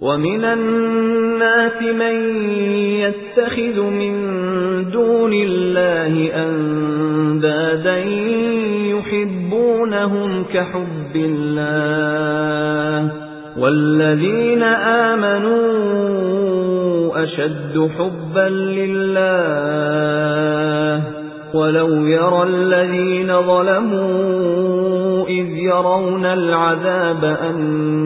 وَمِنَ النَّاسِ مَن يَتَّخِذُ مِن دُونِ اللَّهِ أَندَادًا يُحِبُّونَهُمْ كَحُبِّ اللَّهِ وَالَّذِينَ آمَنُوا أَشَدُّ حُبًّا لِلَّهِ وَلَوْ يَرَى الَّذِينَ ظَلَمُوا إِذْ يَرَوْنَ الْعَذَابَ أَنَّ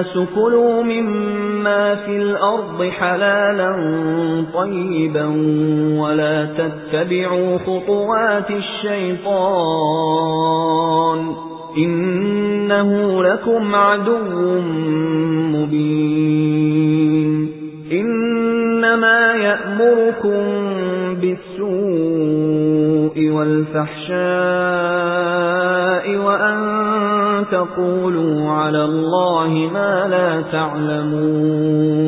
النَّاسُ كُلُوا مِمَّا فِي الْأَرْضِ حَلَالًا طَيِّبًا وَلَا تَتَّبِعُوا خُطُوَاتِ الشَّيْطَانِ إِنَّهُ لَكُمْ عَدُوٌّ مُبِينٌ إِنَّمَا يَأْمُرُكُم بِالسُّوءِ وَالْفَحْشَاءِ وَأَن تَقُولُوا عَلَى اللَّهِ مَا لَا تَعْلَمُونَ